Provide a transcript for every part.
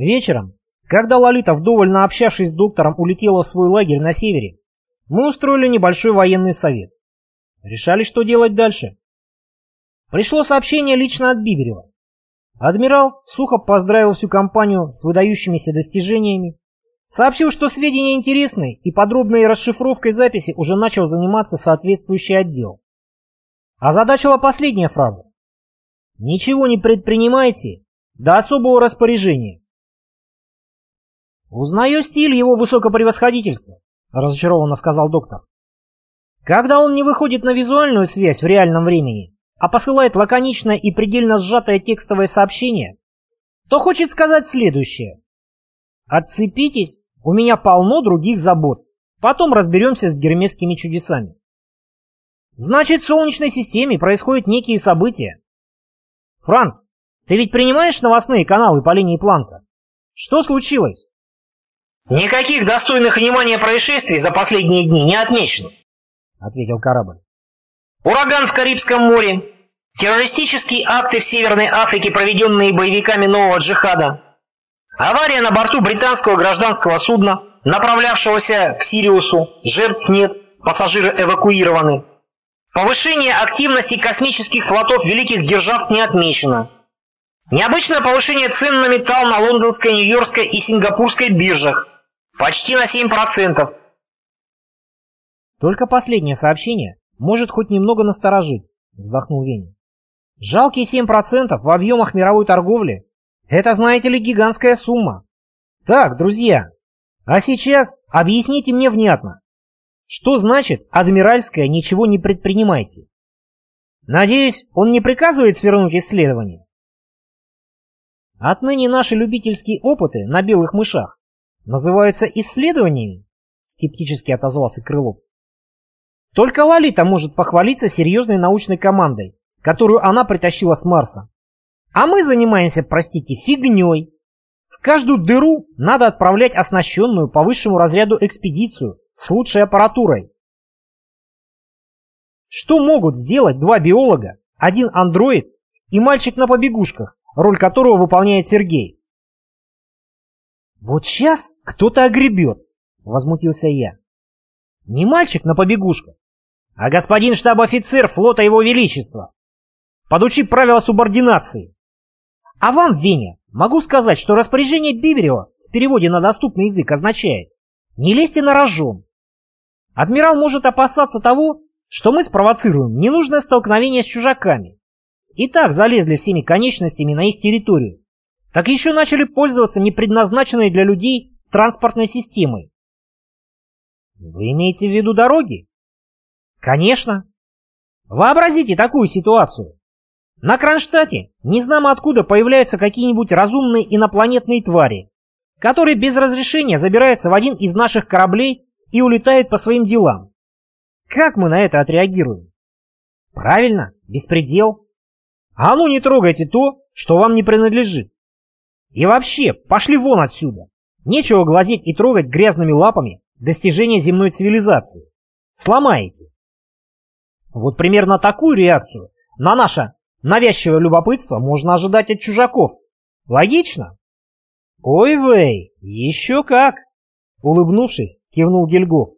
Вечером, когда Лолита, вдоволь наобщавшись с доктором, улетела в свой лагерь на севере, мы устроили небольшой военный совет. Решали, что делать дальше. Пришло сообщение лично от Биберева. Адмирал сухо поздравил всю компанию с выдающимися достижениями, сообщил, что сведения интересны и подробной расшифровкой записи уже начал заниматься соответствующий отдел. Озадачила последняя фраза. «Ничего не предпринимайте до особого распоряжения». «Узнаю стиль его высокопревосходительства», — разочарованно сказал доктор. «Когда он не выходит на визуальную связь в реальном времени, а посылает лаконичное и предельно сжатое текстовое сообщение, то хочет сказать следующее. Отцепитесь, у меня полно других забот. Потом разберемся с гермесскими чудесами. Значит, в Солнечной системе происходят некие события. Франц, ты ведь принимаешь новостные каналы по линии Планка? Что случилось? Никаких достойных внимания происшествий за последние дни не отмечено, ответил корабль. Ураган в Карибском море, террористические акты в Северной Африке, проведенные боевиками нового джихада, авария на борту британского гражданского судна, направлявшегося к Сириусу, жертв нет, пассажиры эвакуированы. Повышение активности космических флотов великих держав не отмечено. Необычное повышение цен на металл на лондонской, нью-йоркской и сингапурской биржах. Почти на 7%. Только последнее сообщение может хоть немного насторожить, вздохнул Веня. Жалкие 7% в объемах мировой торговли – это, знаете ли, гигантская сумма. Так, друзья, а сейчас объясните мне внятно, что значит «адмиральское ничего не предпринимайте»? Надеюсь, он не приказывает свернуть исследование? Отныне наши любительские опыты на белых мышах называются исследованиями, скептически отозвался Крылов. Только Лолита может похвалиться серьезной научной командой, которую она притащила с Марса. А мы занимаемся, простите, фигней. В каждую дыру надо отправлять оснащенную по высшему разряду экспедицию с лучшей аппаратурой. Что могут сделать два биолога, один андроид и мальчик на побегушках, роль которого выполняет Сергей? Вот сейчас кто-то огребет, возмутился я. Не мальчик на побегушках, а господин штаб-офицер флота Его Величества. Подучи правила субординации. А вам, Веня, могу сказать, что распоряжение Биберева в переводе на доступный язык означает «не лезьте на рожон». Адмирал может опасаться того, что мы спровоцируем ненужное столкновение с чужаками. И так залезли всеми конечностями на их территорию. Так еще начали пользоваться непредназначенной для людей транспортной системой. Вы имеете в виду дороги? Конечно. Вообразите такую ситуацию. На Кронштадте незнамо откуда появляются какие-нибудь разумные инопланетные твари, которые без разрешения забираются в один из наших кораблей и улетают по своим делам. Как мы на это отреагируем? Правильно, беспредел. А ну не трогайте то, что вам не принадлежит. И вообще, пошли вон отсюда. Нечего глазеть и трогать грязными лапами достижения земной цивилизации. Сломаете. Вот примерно такую реакцию на наше навязчивое любопытство можно ожидать от чужаков. Логично? Ой, вей, еще как! Улыбнувшись, кивнул Гильгоф.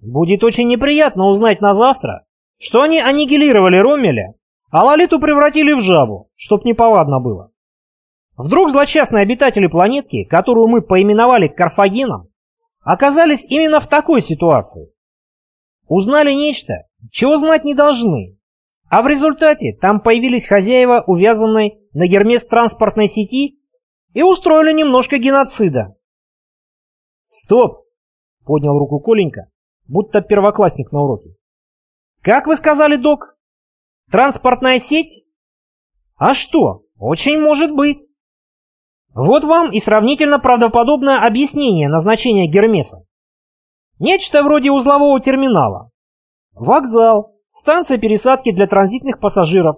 Будет очень неприятно узнать на завтра, что они аннигилировали Роммеля, а Лолиту превратили в жабу, чтоб неповадно было. Вдруг злочастные обитатели планетки, которую мы поименовали Карфагеном, оказались именно в такой ситуации. Узнали нечто, чего знать не должны. А в результате там появились хозяева, увязанной на Гермес транспортной сети, и устроили немножко геноцида. «Стоп!» — поднял руку Коленька, будто первоклассник на уроке. «Как вы сказали, док? Транспортная сеть? А что, очень может быть. Вот вам и сравнительно правдоподобное объяснение назначения Гермеса. Нечто вроде узлового терминала. Вокзал, станция пересадки для транзитных пассажиров.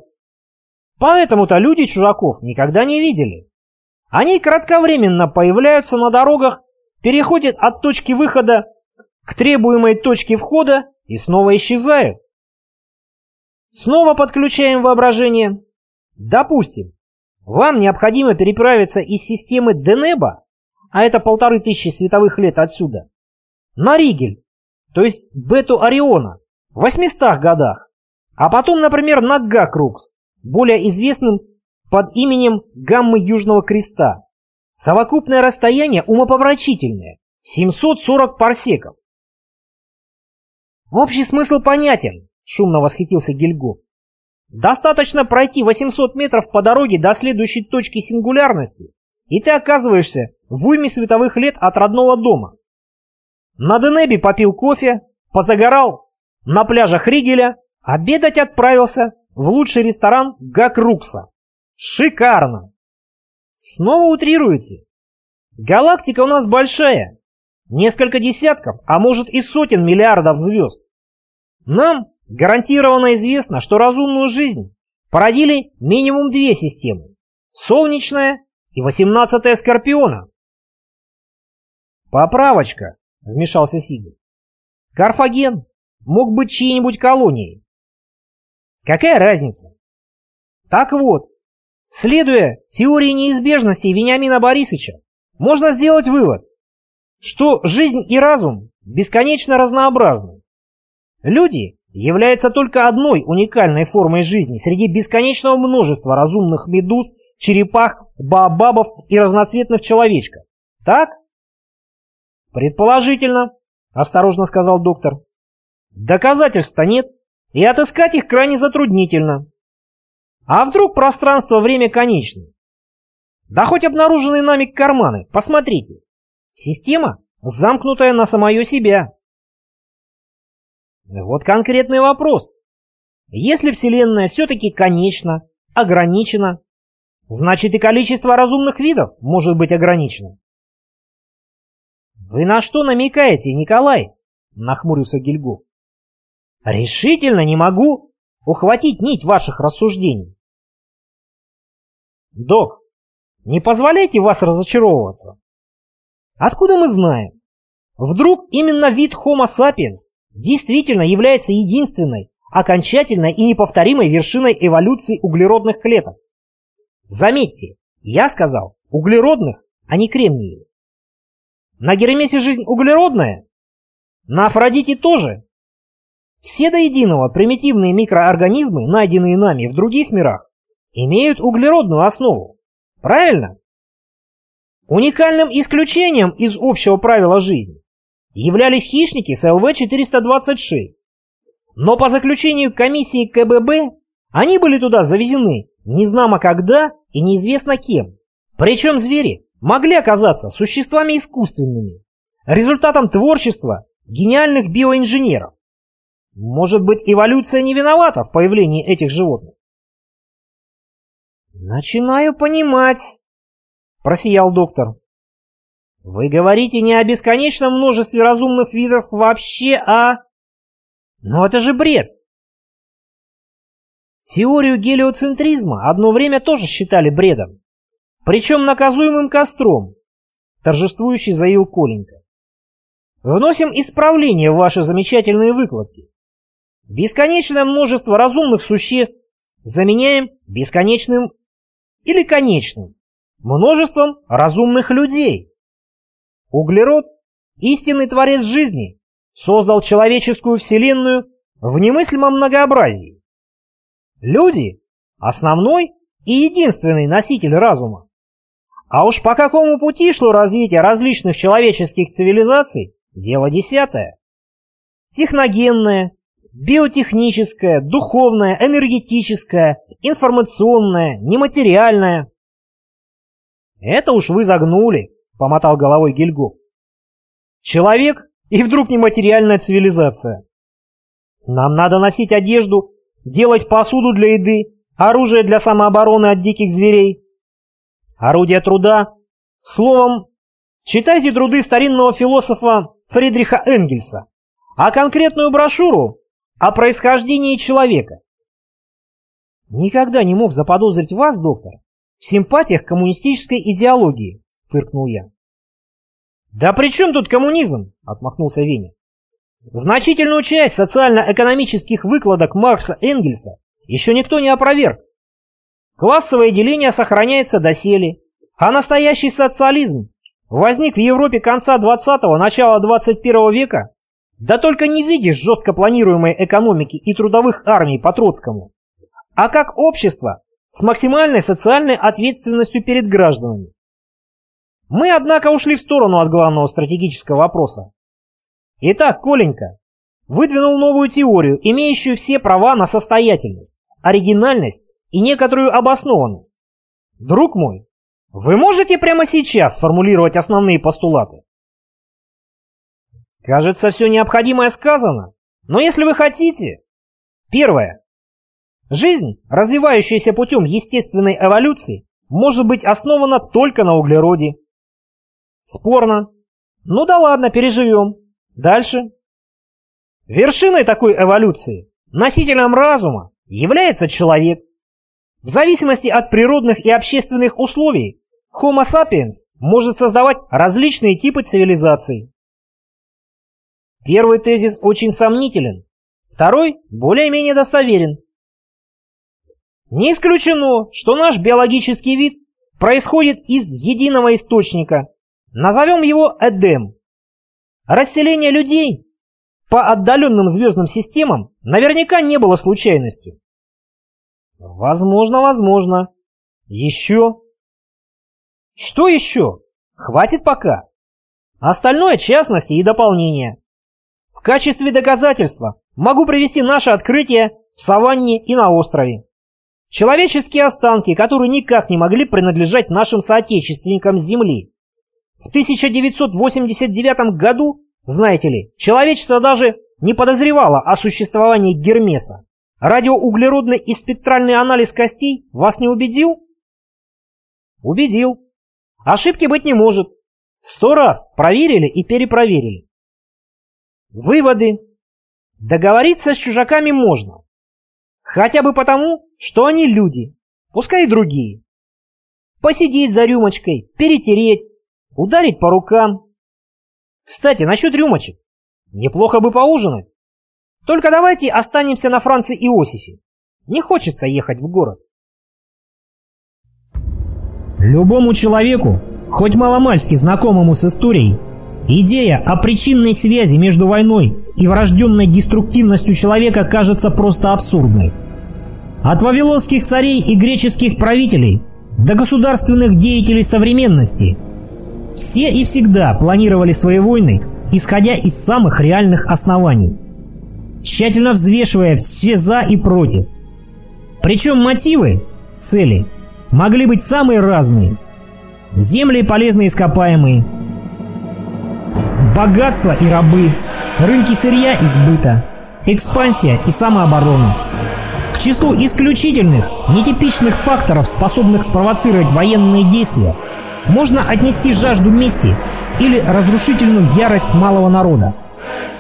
Поэтому-то люди чужаков никогда не видели. Они кратковременно появляются на дорогах, переходят от точки выхода к требуемой точке входа и снова исчезают. Снова подключаем воображение. Допустим, Вам необходимо переправиться из системы Денеба, а это полторы тысячи световых лет отсюда, на Ригель, то есть Бету Ориона, в 800 годах, а потом, например, на Гакрукс, более известным под именем Гаммы Южного Креста. Совокупное расстояние умопомрачительное – 740 парсеков. Общий смысл понятен, шумно восхитился Гильго. Достаточно пройти 800 метров по дороге до следующей точки сингулярности, и ты оказываешься в уйме световых лет от родного дома. На Денебе попил кофе, позагорал на пляжах Ригеля, обедать отправился в лучший ресторан Гакрукса. Шикарно! Снова утрируете. Галактика у нас большая. Несколько десятков, а может и сотен миллиардов звезд. Нам гарантированно известно, что разумную жизнь породили минимум две системы. Солнечная и восемнадцатая Скорпиона. Поправочка, вмешался Сигель. Карфаген мог быть чьей-нибудь колонией. Какая разница? Так вот, следуя теории неизбежности Вениамина Борисовича, можно сделать вывод, что жизнь и разум бесконечно разнообразны. Люди являются только одной уникальной формой жизни среди бесконечного множества разумных медуз, черепах, баобабов и разноцветных человечков. Так? «Предположительно», — осторожно сказал доктор. «Доказательств-то нет, и отыскать их крайне затруднительно. А вдруг пространство-время конечно? Да хоть обнаруженные нами карманы, посмотрите. Система, замкнутая на самое себя». Вот конкретный вопрос. Если Вселенная все-таки конечна, ограничена, значит и количество разумных видов может быть ограничено. «Вы на что намекаете, Николай?» — нахмурился Гильгоф. «Решительно не могу ухватить нить ваших рассуждений». «Док, не позволяйте вас разочаровываться. Откуда мы знаем? Вдруг именно вид Homo sapiens действительно является единственной, окончательной и неповторимой вершиной эволюции углеродных клеток? Заметьте, я сказал углеродных, а не кремниевых. На Гермесе жизнь углеродная? На Афродите тоже? Все до единого примитивные микроорганизмы, найденные нами в других мирах, имеют углеродную основу. Правильно? Уникальным исключением из общего правила жизни являлись хищники с ЛВ-426. Но по заключению комиссии КББ они были туда завезены незнамо когда и неизвестно кем. Причем звери могли оказаться существами искусственными, результатом творчества гениальных биоинженеров. Может быть, эволюция не виновата в появлении этих животных? «Начинаю понимать», — просиял доктор. «Вы говорите не о бесконечном множестве разумных видов вообще, а...» «Но это же бред!» Теорию гелиоцентризма одно время тоже считали бредом. Причем наказуемым костром, торжествующий заил Коленька. Вносим исправление в ваши замечательные выкладки. Бесконечное множество разумных существ заменяем бесконечным или конечным множеством разумных людей. Углерод, истинный творец жизни, создал человеческую вселенную в немыслимом многообразии. Люди – основной и единственный носитель разума. А уж по какому пути шло развитие различных человеческих цивилизаций – дело десятое. Техногенное, биотехническое, духовное, энергетическое, информационное, нематериальное. «Это уж вы загнули», — помотал головой Гильгоф. «Человек и вдруг нематериальная цивилизация. Нам надо носить одежду, делать посуду для еды, оружие для самообороны от диких зверей, орудие труда. Словом, читайте труды старинного философа Фридриха Энгельса, а конкретную брошюру о происхождении человека. Никогда не мог заподозрить вас, доктор, в симпатиях коммунистической идеологии, фыркнул я. Да при чем тут коммунизм? отмахнулся Веня. Значительную часть социально-экономических выкладок Маркса Энгельса еще никто не опроверг. Классовое деление сохраняется доселе, а настоящий социализм возник в Европе конца 20-го, начала 21 века, да только не видишь жестко планируемой экономики и трудовых армий по Троцкому, а как общество с максимальной социальной ответственностью перед гражданами. Мы, однако, ушли в сторону от главного стратегического вопроса. Итак, Коленька выдвинул новую теорию, имеющую все права на состоятельность, оригинальность и некоторую обоснованность. Друг мой, вы можете прямо сейчас сформулировать основные постулаты? Кажется, все необходимое сказано, но если вы хотите... Первое. Жизнь, развивающаяся путем естественной эволюции, может быть основана только на углероде. Спорно. Ну да ладно, переживем. Дальше. Вершиной такой эволюции, носителем разума, является человек. В зависимости от природных и общественных условий, Homo sapiens может создавать различные типы цивилизаций. Первый тезис очень сомнителен, второй более-менее достоверен. Не исключено, что наш биологический вид происходит из единого источника. Назовем его Эдем. Расселение людей по отдаленным звездным системам наверняка не было случайностью. Возможно, возможно. Еще. Что еще? Хватит пока. Остальное частности и дополнения. В качестве доказательства могу привести наше открытие в саванне и на острове. Человеческие останки, которые никак не могли принадлежать нашим соотечественникам с Земли. В 1989 году, знаете ли, человечество даже не подозревало о существовании Гермеса. Радиоуглеродный и спектральный анализ костей вас не убедил? Убедил. Ошибки быть не может. Сто раз проверили и перепроверили. Выводы. Договориться с чужаками можно. Хотя бы потому, что они люди, пускай и другие. Посидеть за рюмочкой, перетереть, ударить по рукам. Кстати, насчет рюмочек. Неплохо бы поужинать. Только давайте останемся на Франции Иосифе. Не хочется ехать в город. Любому человеку, хоть маломальски знакомому с историей, идея о причинной связи между войной и врожденной деструктивностью человека кажется просто абсурдной. От вавилонских царей и греческих правителей до государственных деятелей современности все и всегда планировали свои войны, исходя из самых реальных оснований – тщательно взвешивая все «за» и «против». Причем мотивы, цели, могли быть самые разные. Земли полезные ископаемые, богатство и рабы, рынки сырья и сбыта, экспансия и самооборона. К числу исключительных, нетипичных факторов, способных спровоцировать военные действия, можно отнести жажду мести или разрушительную ярость малого народа.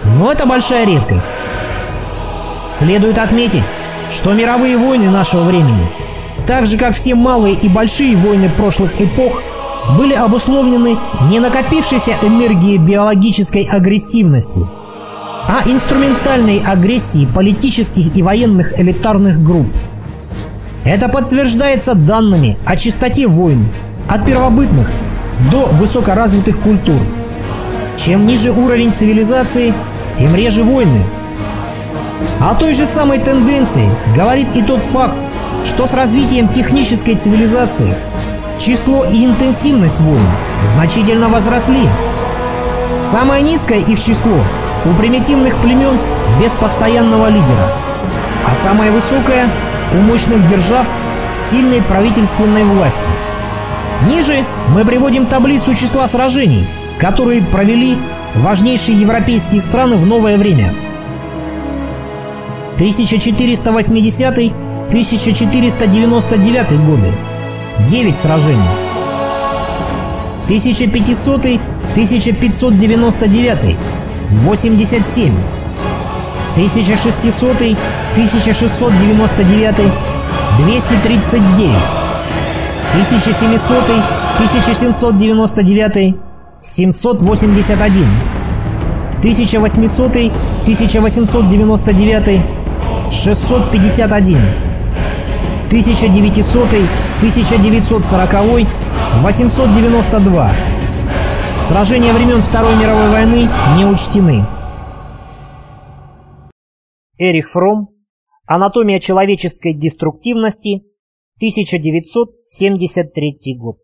Но это большая редкость. Следует отметить, что мировые войны нашего времени, так же как все малые и большие войны прошлых эпох, были обусловлены не накопившейся энергией биологической агрессивности, а инструментальной агрессией политических и военных элитарных групп. Это подтверждается данными о частоте войн от первобытных до высокоразвитых культур. Чем ниже уровень цивилизации, тем реже войны – о той же самой тенденции говорит и тот факт, что с развитием технической цивилизации число и интенсивность войн значительно возросли. Самое низкое их число у примитивных племен без постоянного лидера, а самое высокое у мощных держав с сильной правительственной властью. Ниже мы приводим таблицу числа сражений, которые провели важнейшие европейские страны в новое время – 1480-1499 годы. 9 сражений. 1500-1599 87. 1600-1699 239. 1700-1799 781. 1800-1899 651 1900, 1940, 892. Сражения времен Второй мировой войны не учтены. Эрих Фром. Анатомия человеческой деструктивности. 1973 год.